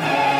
Bye.